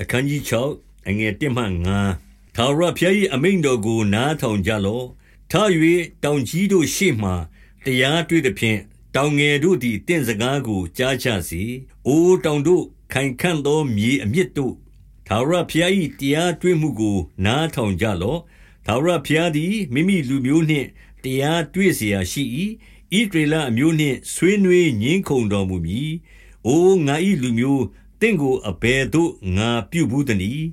အခန်းကြီး6အငယ်1မှ9ထာဝရဘုရား၏အမိန့်တော်ကို နားထောင်ကြလော့ထ၍တောင်ကြီးတို့ရှေ့မှတရားတွေ့သည်ဖြင့်တောင်ငယ်တို့သည်တင့်စကားကိုကြားချစေ။အိုတောင်တို့ခိုင်ခံ့သောမြေအမြစ်တို့ထာဝရဘုရား၏တရားတွေ့မှုကို နားထောင်ကြလော့ထာဝရဘုရားသည်မိမိလူမျိုးနှင့်တရားတွေ့เสียရှိ၏ဣဒရေလအမျိုးနှင့်ဆွေးနွေးငင်းခုန်တော်မူမည်။အိုငါ၏လူမျိုး တင့်ကိုအဘယ်သို့ငါပြုဘူးသနည်း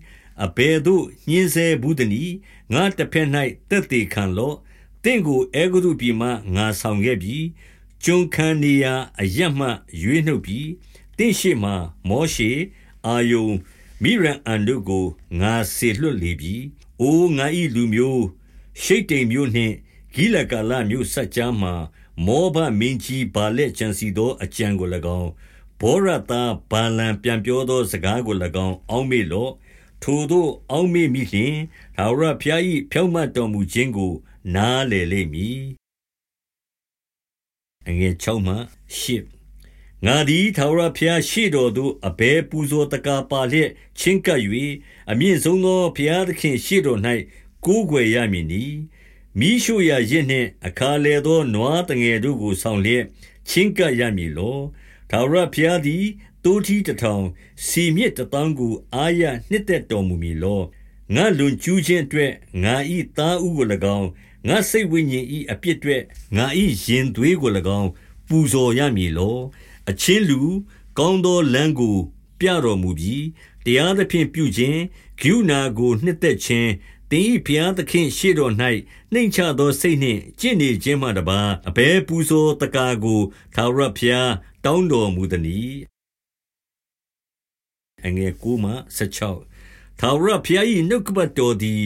အဘယ်သို့ညှင်းဆဲဘူးသနည်းငါတစ်ဖက်၌တက်သေးခံလော့တင့်ကိုအေဂုတုပြည်မှငါဆောင်ခဲ့ပြီကျွန်ခံနေရာအရမှရွေးနှုတ်ပြီတင့်ရှိမှမောရှေအာယုံမိရန်အန်တို့ကိုငါဆေလွတ်လေပြီ။အိုငါ၏လူမျိုးရှိတ်တိမ်မျိုးနှင့်ဂိလကာလမျိုးဆက်ကြားမှာမောဘမင်းကြီးဘာလက်ချန်စီသောအကြံကို၎င်း ဘောရတာဘာလံပြန်ပြောသောစကားကို၎င်း အောက်မေ့လော့ထိုတို့အောက်မေ့မိလျင်သာရဖျား၏ဖြောင့်မတ်တော်မူခြင်းကို နားလေလိမ့်မည်အငယ်6မှ10ငါသည်သာရဖျားရှိတော်သို့အဘဲပူဇော်တကာပါလျက်ချင်းကပ်၍အမြင့်ဆုံးသောဘုရားသခင်ရှိတော်၌ကိုးကွယ်ရမည်နီမိရှုရာရစ်နှင့်အခါလေသောနွားတငယ်တို့ကိုဆောင်လျက်ချင်းကပ်ရမည်လော ထာဝရဘုရားသည်တိုးထီးတထောင်စီမြစ်တသောင်းကို အာရနှစ်သက်တော်မူမည်လော ငါလွန်ကျူးခြင်းအတွက် ငါဤသားဥကို၎င်း ငါစိတ်ဝိညာဉ်ဤအပြစ်အတွက် ငါဤရင်သွေးကို၎င်း ပူဇော်ရမည်လော အချင်းလူ ကောင်းသောလမ်းကို ပြတော်မူပြီးတရားသဖြင့်ပြုခြင်းဂုဏာကို နှစ်သက်ခြင်း တင်ဤဘုရားသခင်ရှေ့တော်၌နှိမ်ချသောစိတ်နှင့်ကျင့်နေခြင်းမှတပါအဘဲပူဇော်တကာကိုသာရဘုရားတောင်းတော်မူသည်။အငယ်9မှ16ထာဝရဘုရား၏နှုတ်ကပတ်တော်သည်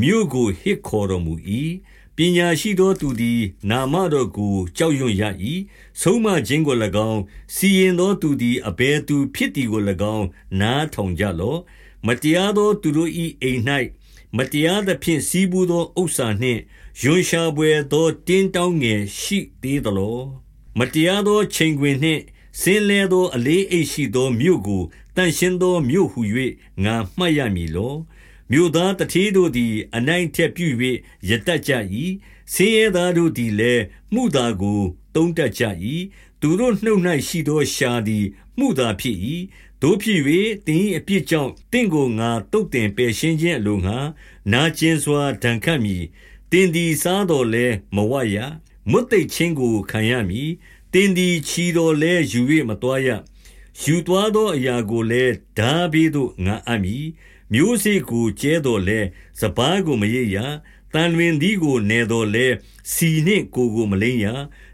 မြို့ကိုဟစ်ခေါ်တော်မူ၏။ပညာရှိသောသူသည်နာမတော်ကိုကြောက်ရွံ့ရ၏။ဆုံးမခြင်းကို၎င်းစီရင်သောသူသည်အဘယ်သူဖြစ်သည်ကို၎င်းနားထောင်ကြလော့။မတရားသောသူတို့၏အိမ်၌ မတရားသဖြင့်စီးပူးသောဥစ္စာနှင့်ယွန်ရှာပွေသော တင်းတောင်းငယ်ရှိသေးသလော မတရားသော ချိန်ခွင်နှင့်စင်းလဲသော အလေးအိတ်ရှိသော မြို့ကိုတန်ရှင်းသောမြို့ဟု၍ငါမှတ်ရမည်လော မြို့သားတတိတို့သည် အနိုင်ထက်ပြု၍ရတတ်ကြ၏ဆင်းရဲသားတို့သည်လည်းမှုသာကိုတုံးတက်ကြ၏သူတို့နှုတ်၌ရှိသောရှာသည်မှုသာဖြစ်၏ တို့ဖြစ်၍တင်း၏အပြစ်ကြောင့်တင့်ကိုငါတုတ်တင်ပယ်ရှင်းခြင်းအလိုငါနာကျင်စွာ ဒဏ်ခတ်မည်တင်းသည် စားတော်လဲမဝရ မွတ်သိချင်းကို ခံရမည်တင်းသည်ခြီတော်လဲယူ၍မတော်ရယူသွားသောအရာကိုလည်းဓာဘေးသို့ ငါအပ်မည် မျိုးစေ့ကိုကျဲတော်လဲစပားကို မရိပ်ရတန်တွင်သည်ကိုနေတော်လဲစီနှင့်ကိုကို မလိမ့်ရ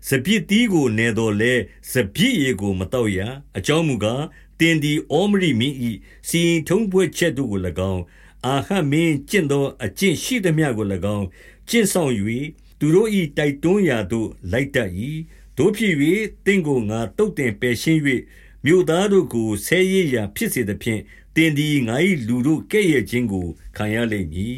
စပြစ်သည်ကိုနေတော်လဲစပြစ်ရေကိုမတော့ရအကြောင်းမူကား တင်သည်ဩမရိမင်းဤစီရင်ထုံးဖွဲ့ချက်တို့ကို၎င်းအာဟမင်းကျင့်သောအကျင့်ရှိသမျှကို၎င်းကျင့်ဆောင်၍သူတို့၏တိုက်တွန်းရာသို့လိုက်တတ်၏တို့ဖြစ်၍တင့်ကိုငါတုတ်တင်ပယ်ရှင်း၍မြို့သားတို့ကိုဆဲရည်ရာဖြစ်စေသဖြင့်တင်သည်ငါ၏လူတို့ကဲ့ရဲ့ခြင်းကိုခံရလိမ့်မည်